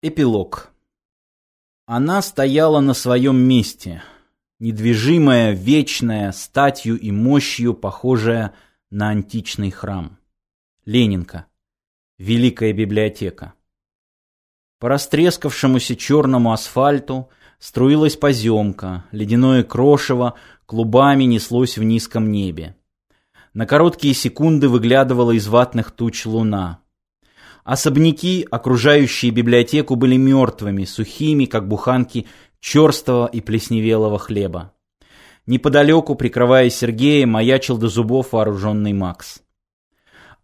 Эпилог. Она стояла на своем месте, недвижимая, вечная, статью и мощью, похожая на античный храм. Ленинка. Великая библиотека. По растрескавшемуся черному асфальту струилась поземка, ледяное крошево клубами неслось в низком небе. На короткие секунды выглядывала из ватных туч луна. Особняки, окружающие библиотеку, были мертвыми, сухими, как буханки черствого и плесневелого хлеба. Неподалеку, прикрывая Сергея, маячил до зубов вооруженный Макс.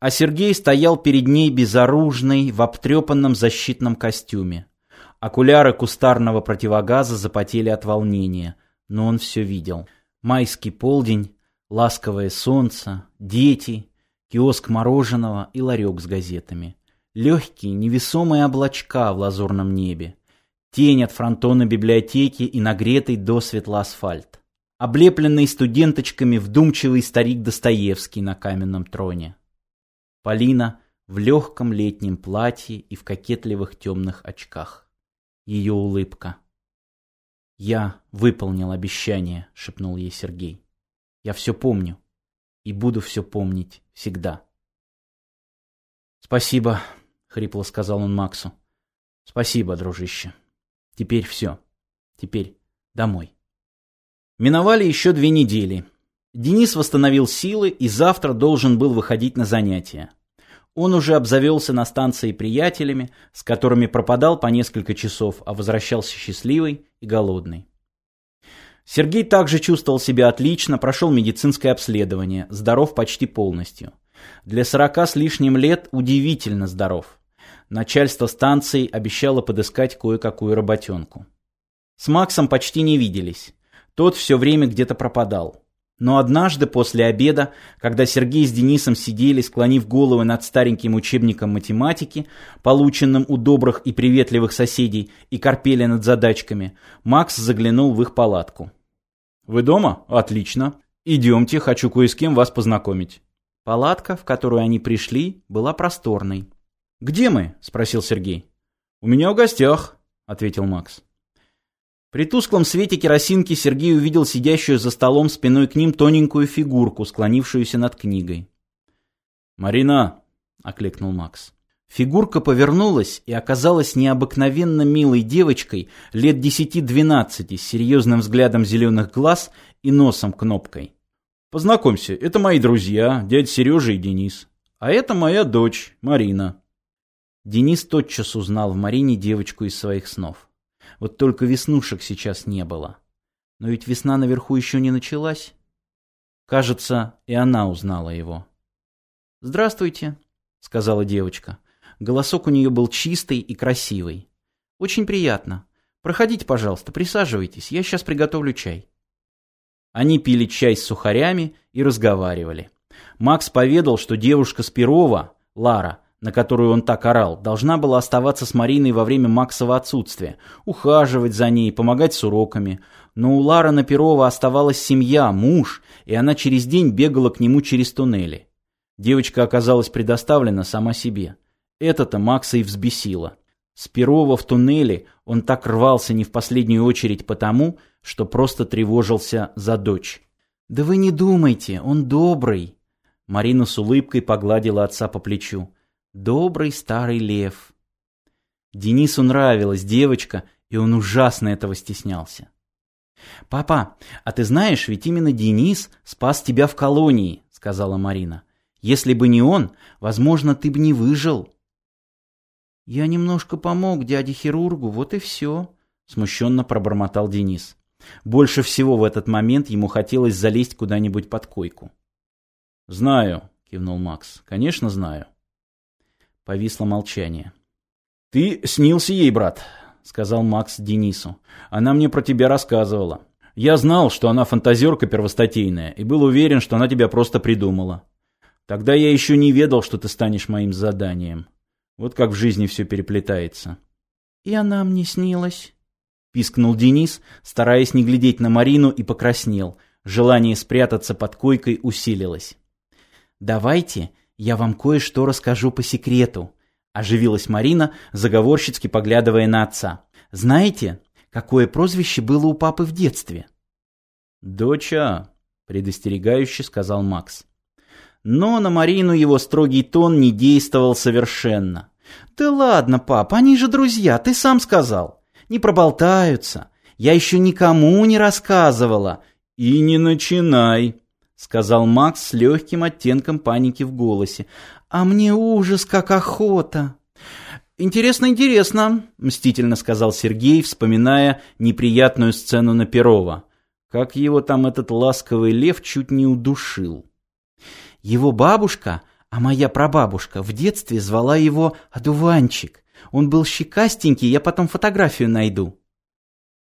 А Сергей стоял перед ней безоружный, в обтрепанном защитном костюме. Окуляры кустарного противогаза запотели от волнения, но он все видел. Майский полдень, ласковое солнце, дети, киоск мороженого и ларек с газетами. Легкие, невесомые облачка в лазурном небе. Тень от фронтона библиотеки и нагретый до светла асфальт. Облепленный студенточками вдумчивый старик Достоевский на каменном троне. Полина в легком летнем платье и в кокетливых темных очках. Ее улыбка. «Я выполнил обещание», — шепнул ей Сергей. «Я все помню и буду все помнить всегда». «Спасибо», хрипло сказал он Максу. Спасибо, дружище. Теперь все. Теперь домой. Миновали еще две недели. Денис восстановил силы и завтра должен был выходить на занятия. Он уже обзавелся на станции приятелями, с которыми пропадал по несколько часов, а возвращался счастливый и голодный. Сергей также чувствовал себя отлично, прошел медицинское обследование, здоров почти полностью. Для сорока с лишним лет удивительно здоров начальство станции обещало подыскать кое-какую работенку. С Максом почти не виделись. Тот все время где-то пропадал. Но однажды после обеда, когда Сергей с Денисом сидели, склонив головы над стареньким учебником математики, полученным у добрых и приветливых соседей, и корпели над задачками, Макс заглянул в их палатку. «Вы дома? Отлично. Идемте, хочу кое с кем вас познакомить». Палатка, в которую они пришли, была просторной. «Где мы?» – спросил Сергей. «У меня в гостях», – ответил Макс. При тусклом свете керосинки Сергей увидел сидящую за столом спиной к ним тоненькую фигурку, склонившуюся над книгой. «Марина!» – окликнул Макс. Фигурка повернулась и оказалась необыкновенно милой девочкой лет десяти-двенадцати с серьезным взглядом зеленых глаз и носом кнопкой. «Познакомься, это мои друзья, дядя Сережа и Денис. А это моя дочь, Марина». Денис тотчас узнал в Марине девочку из своих снов. Вот только веснушек сейчас не было. Но ведь весна наверху еще не началась. Кажется, и она узнала его. «Здравствуйте», — сказала девочка. Голосок у нее был чистый и красивый. «Очень приятно. Проходите, пожалуйста, присаживайтесь, я сейчас приготовлю чай». Они пили чай с сухарями и разговаривали. Макс поведал, что девушка с Перова, Лара, на которую он так орал, должна была оставаться с Мариной во время Максова отсутствия, ухаживать за ней, помогать с уроками. Но у Лары Перова оставалась семья, муж, и она через день бегала к нему через туннели. Девочка оказалась предоставлена сама себе. Это-то Макса и взбесило. С Перова в туннеле он так рвался не в последнюю очередь потому, что просто тревожился за дочь. «Да вы не думайте, он добрый!» Марина с улыбкой погладила отца по плечу. Добрый старый лев. Денису нравилась девочка, и он ужасно этого стеснялся. «Папа, а ты знаешь, ведь именно Денис спас тебя в колонии», — сказала Марина. «Если бы не он, возможно, ты бы не выжил». «Я немножко помог дяде-хирургу, вот и все», — смущенно пробормотал Денис. Больше всего в этот момент ему хотелось залезть куда-нибудь под койку. «Знаю», — кивнул Макс. «Конечно, знаю». Повисло молчание. «Ты снился ей, брат», — сказал Макс Денису. «Она мне про тебя рассказывала. Я знал, что она фантазерка первостатейная, и был уверен, что она тебя просто придумала. Тогда я еще не ведал, что ты станешь моим заданием. Вот как в жизни все переплетается». «И она мне снилась», — пискнул Денис, стараясь не глядеть на Марину, и покраснел. Желание спрятаться под койкой усилилось. «Давайте я вам кое-что расскажу по секрету. Оживилась Марина, заговорщицки поглядывая на отца. Знаете, какое прозвище было у папы в детстве? «Доча», — предостерегающе сказал Макс. Но на Марину его строгий тон не действовал совершенно. «Да ладно, пап, они же друзья, ты сам сказал. Не проболтаются. Я еще никому не рассказывала». «И не начинай», — сказал Макс с легким оттенком паники в голосе. «А мне ужас, как охота!» «Интересно, интересно», — мстительно сказал Сергей, вспоминая неприятную сцену на Перова. Как его там этот ласковый лев чуть не удушил. Его бабушка, а моя прабабушка, в детстве звала его Адуванчик. Он был щекастенький, я потом фотографию найду.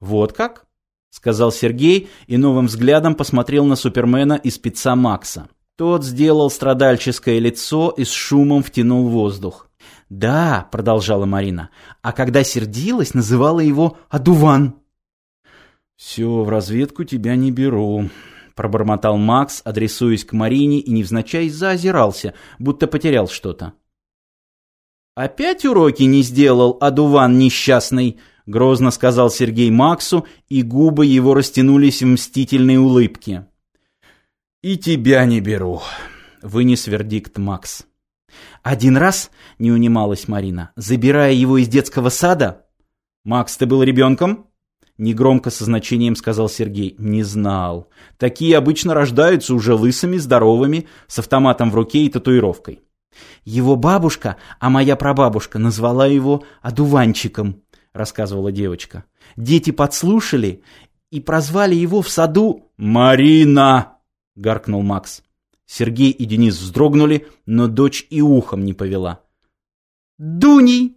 Вот как? Сказал Сергей и новым взглядом посмотрел на Супермена и спеца Макса. Тот сделал страдальческое лицо и с шумом втянул воздух. «Да», — продолжала Марина, — «а когда сердилась, называла его Адуван». «Все, в разведку тебя не беру», — пробормотал Макс, адресуясь к Марине и невзначай заозирался, будто потерял что-то. «Опять уроки не сделал, Адуван несчастный», — грозно сказал Сергей Максу, и губы его растянулись в мстительной улыбке. «И тебя не беру», — вынес вердикт Макс. «Один раз», — не унималась Марина, — «забирая его из детского сада...» «Макс, ты был ребенком?» Негромко со значением сказал Сергей. «Не знал. Такие обычно рождаются уже лысыми, здоровыми, с автоматом в руке и татуировкой». «Его бабушка, а моя прабабушка, назвала его одуванчиком», — рассказывала девочка. «Дети подслушали и прозвали его в саду...» «Марина!» — гаркнул Макс. Сергей и Денис вздрогнули, но дочь и ухом не повела. «Дуней!»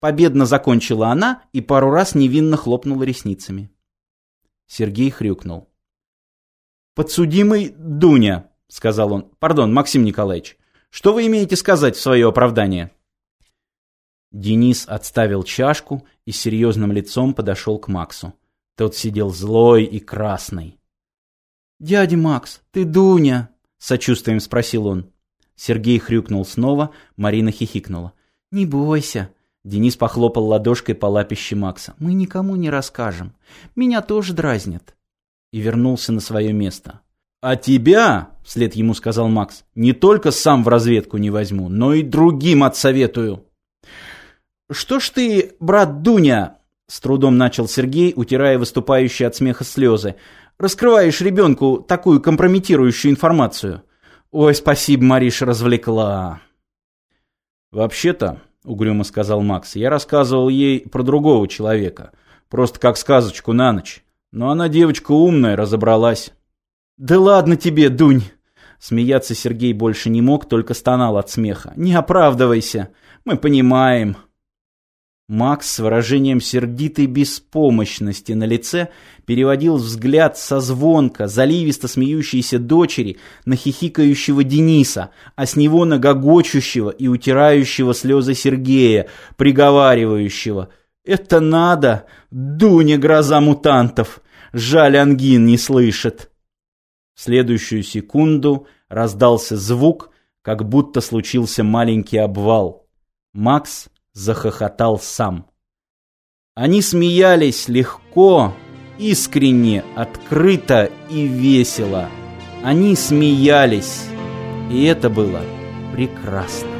Победно закончила она и пару раз невинно хлопнула ресницами. Сергей хрюкнул. «Подсудимый Дуня», — сказал он. «Пардон, Максим Николаевич, что вы имеете сказать в свое оправдание?» Денис отставил чашку и серьезным лицом подошел к Максу. Тот сидел злой и красный. «Дядя Макс, ты Дуня?» — сочувствием спросил он. Сергей хрюкнул снова, Марина хихикнула. «Не бойся». Денис похлопал ладошкой по лапище Макса. «Мы никому не расскажем. Меня тоже дразнят». И вернулся на свое место. «А тебя, — вслед ему сказал Макс, — не только сам в разведку не возьму, но и другим отсоветую». «Что ж ты, брат Дуня, — с трудом начал Сергей, утирая выступающие от смеха слезы, — раскрываешь ребенку такую компрометирующую информацию?» «Ой, спасибо, Мариша развлекла». «Вообще-то, — угрюмо сказал Макс, — я рассказывал ей про другого человека, просто как сказочку на ночь. Но она девочка умная, разобралась». «Да ладно тебе, Дунь!» Смеяться Сергей больше не мог, только стонал от смеха. «Не оправдывайся, мы понимаем». Макс с выражением сердитой беспомощности на лице переводил взгляд со звонка, заливисто смеющейся дочери на хихикающего Дениса, а с него на гогочущего и утирающего слезы Сергея, приговаривающего «Это надо! Дуня гроза мутантов! Жаль, ангин не слышит!» В следующую секунду раздался звук, как будто случился маленький обвал. Макс захохотал сам. Они смеялись легко, искренне, открыто и весело. Они смеялись, и это было прекрасно.